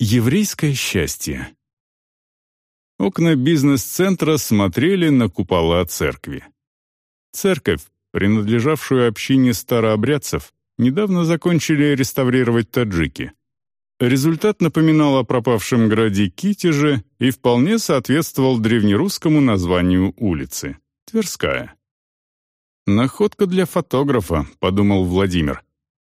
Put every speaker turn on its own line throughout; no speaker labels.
Еврейское счастье. Окна бизнес-центра смотрели на купола церкви. Церковь, принадлежавшую общине старообрядцев, недавно закончили реставрировать таджики. Результат напоминал о пропавшем граде Китеже и вполне соответствовал древнерусскому названию улицы — Тверская. «Находка для фотографа», — подумал Владимир.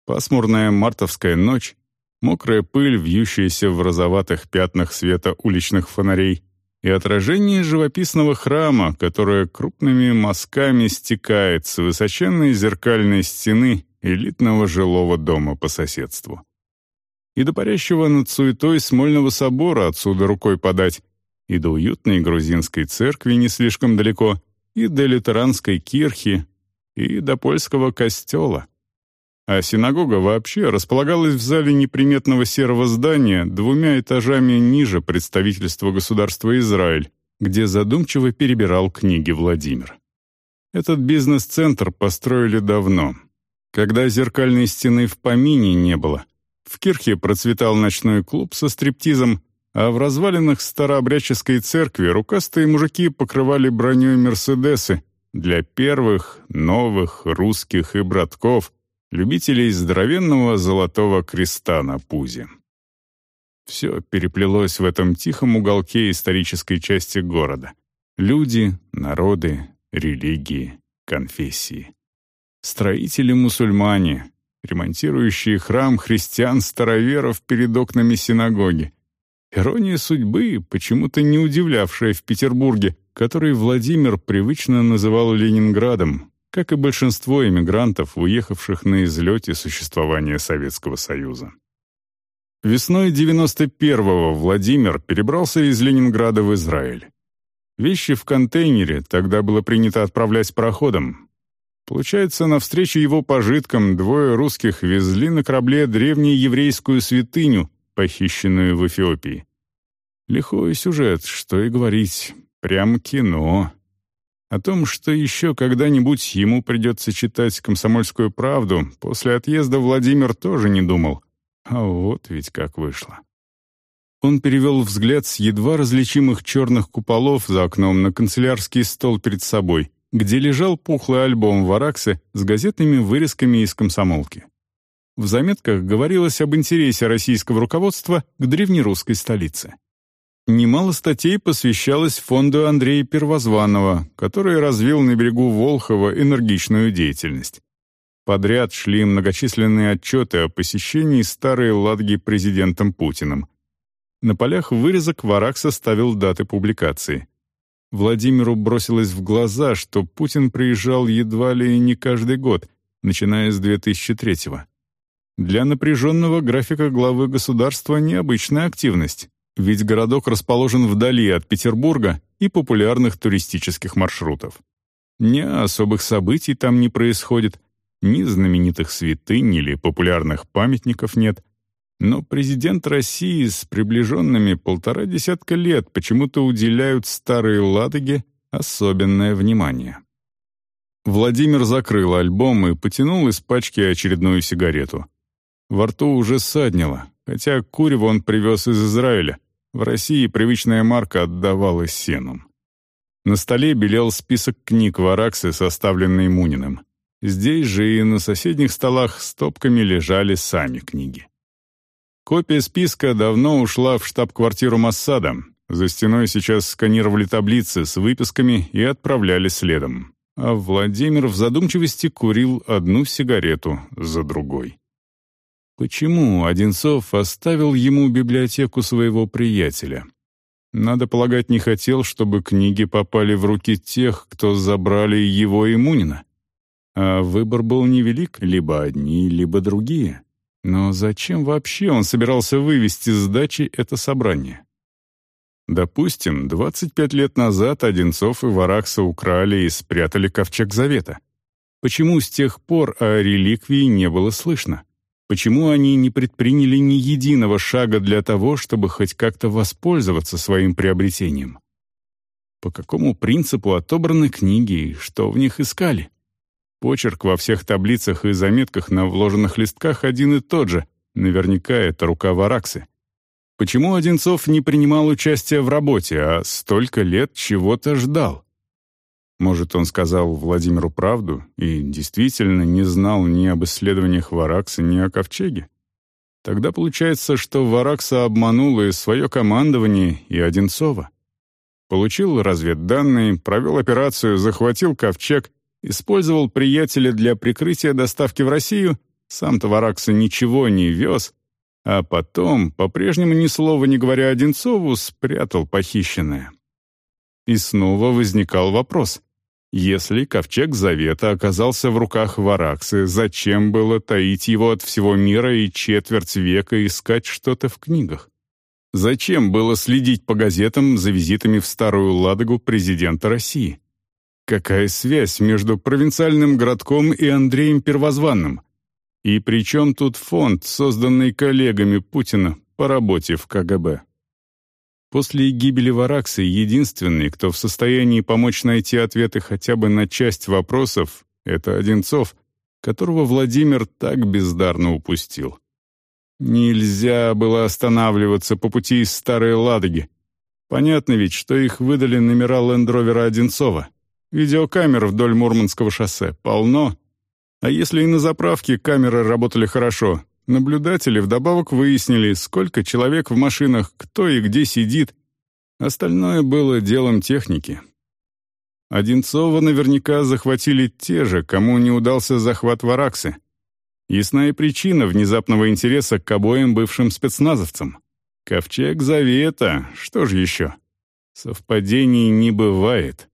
Пасмурная мартовская ночь, мокрая пыль, вьющаяся в розоватых пятнах света уличных фонарей, и отражение живописного храма, которое крупными мазками стекает с высоченной зеркальной стены элитного жилого дома по соседству. И до парящего над суетой Смольного собора отсюда рукой подать, и до уютной грузинской церкви не слишком далеко, и до лютеранской кирхи, и до польского костела — а синагога вообще располагалась в зале неприметного серого здания двумя этажами ниже представительства государства Израиль, где задумчиво перебирал книги Владимир. Этот бизнес-центр построили давно, когда зеркальной стены в помине не было. В Кирхе процветал ночной клуб со стриптизом, а в развалинах старообрядческой церкви рукастые мужики покрывали броней «Мерседесы» для первых, новых, русских и братков — любителей здоровенного золотого креста на пузе. Все переплелось в этом тихом уголке исторической части города. Люди, народы, религии, конфессии. Строители-мусульмане, ремонтирующие храм христиан-староверов перед окнами синагоги. Ирония судьбы, почему-то не удивлявшая в Петербурге, который Владимир привычно называл Ленинградом, как и большинство эмигрантов, уехавших на излете существования Советского Союза. Весной 91-го Владимир перебрался из Ленинграда в Израиль. Вещи в контейнере тогда было принято отправлять проходом. Получается, навстречу его пожиткам двое русских везли на корабле древнюю еврейскую святыню, похищенную в Эфиопии. Лихой сюжет, что и говорить, прям кино. О том, что еще когда-нибудь ему придется читать «Комсомольскую правду», после отъезда Владимир тоже не думал. А вот ведь как вышло. Он перевел взгляд с едва различимых черных куполов за окном на канцелярский стол перед собой, где лежал пухлый альбом Вараксы с газетными вырезками из комсомолки. В заметках говорилось об интересе российского руководства к древнерусской столице. Немало статей посвящалось фонду Андрея Первозванного, который развил на берегу Волхова энергичную деятельность. Подряд шли многочисленные отчеты о посещении Старой Ладги президентом Путиным. На полях вырезок Варак составил даты публикации. Владимиру бросилось в глаза, что Путин приезжал едва ли не каждый год, начиная с 2003-го. Для напряженного графика главы государства необычная активность ведь городок расположен вдали от Петербурга и популярных туристических маршрутов. Ни особых событий там не происходит, ни знаменитых святынь или популярных памятников нет. Но президент России с приближенными полтора десятка лет почему-то уделяют Старой Ладоге особенное внимание. Владимир закрыл альбом и потянул из пачки очередную сигарету. Во рту уже саднило, хотя курево он привез из Израиля. В России привычная марка отдавалась сеном. На столе белел список книг Вараксы, составленный Муниным. Здесь же и на соседних столах стопками лежали сами книги. Копия списка давно ушла в штаб-квартиру Моссада. За стеной сейчас сканировали таблицы с выписками и отправляли следом. А Владимир в задумчивости курил одну сигарету за другой. Почему Одинцов оставил ему библиотеку своего приятеля? Надо полагать, не хотел, чтобы книги попали в руки тех, кто забрали его и Мунина. А выбор был невелик, либо одни, либо другие. Но зачем вообще он собирался вывести с дачи это собрание? Допустим, 25 лет назад Одинцов и Варакса украли и спрятали ковчег Завета. Почему с тех пор о реликвии не было слышно? Почему они не предприняли ни единого шага для того, чтобы хоть как-то воспользоваться своим приобретением? По какому принципу отобраны книги и что в них искали? Почерк во всех таблицах и заметках на вложенных листках один и тот же. Наверняка это рука Вараксы. Почему Одинцов не принимал участия в работе, а столько лет чего-то ждал? Может, он сказал Владимиру правду и действительно не знал ни об исследованиях Варакса, ни о Ковчеге? Тогда получается, что Варакса обманул и свое командование, и Одинцова. Получил разведданные, провел операцию, захватил ковчег, использовал приятеля для прикрытия доставки в Россию, сам-то Варакса ничего не вез, а потом, по-прежнему ни слова не говоря Одинцову, спрятал похищенное. И снова возникал вопрос. Если ковчег Завета оказался в руках Вараксы, зачем было таить его от всего мира и четверть века искать что-то в книгах? Зачем было следить по газетам за визитами в Старую Ладогу президента России? Какая связь между провинциальным городком и Андреем Первозванным? И при чем тут фонд, созданный коллегами Путина по работе в КГБ? После гибели Варакса единственный, кто в состоянии помочь найти ответы хотя бы на часть вопросов, это Одинцов, которого Владимир так бездарно упустил. Нельзя было останавливаться по пути из Старой Ладоги. Понятно ведь, что их выдали номера лендровера Одинцова. Видеокамер вдоль Мурманского шоссе полно. А если и на заправке камеры работали хорошо, Наблюдатели вдобавок выяснили, сколько человек в машинах, кто и где сидит. Остальное было делом техники. Одинцова наверняка захватили те же, кому не удался захват Вараксы. Ясная причина внезапного интереса к обоим бывшим спецназовцам. Ковчег Завета, что же еще? Совпадений не бывает.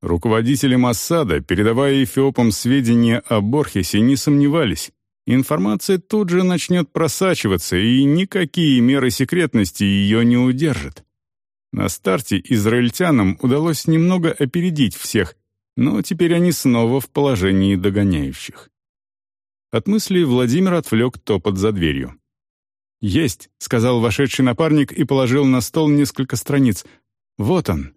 Руководители Моссада, передавая эфиопам сведения о Борхесе, не сомневались. Информация тут же начнет просачиваться, и никакие меры секретности ее не удержат. На старте израильтянам удалось немного опередить всех, но теперь они снова в положении догоняющих. От мысли Владимир отвлек топот за дверью. «Есть», — сказал вошедший напарник и положил на стол несколько страниц. «Вот он».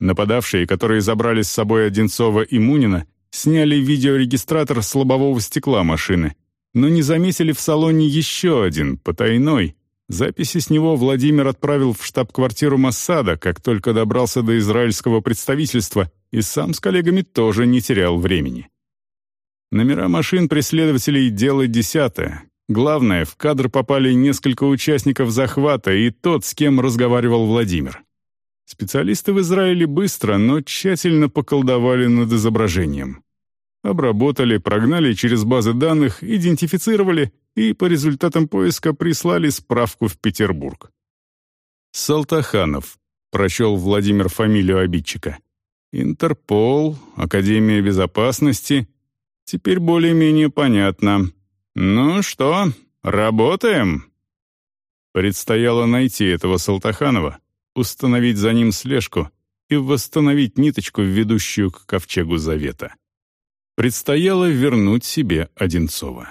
Нападавшие, которые забрали с собой Одинцова и Мунина, сняли видеорегистратор с лобового стекла машины, но не заметили в салоне еще один, потайной. Записи с него Владимир отправил в штаб-квартиру Массада, как только добрался до израильского представительства, и сам с коллегами тоже не терял времени. Номера машин преследователей — дело десятое. Главное, в кадр попали несколько участников захвата и тот, с кем разговаривал Владимир. Специалисты в Израиле быстро, но тщательно поколдовали над изображением. Обработали, прогнали через базы данных, идентифицировали и по результатам поиска прислали справку в Петербург. «Салтаханов», — прочел Владимир фамилию обидчика. «Интерпол, Академия безопасности. Теперь более-менее понятно. Ну что, работаем?» Предстояло найти этого Салтаханова, установить за ним слежку и восстановить ниточку, ведущую к ковчегу Завета. Предстояло вернуть себе Одинцова.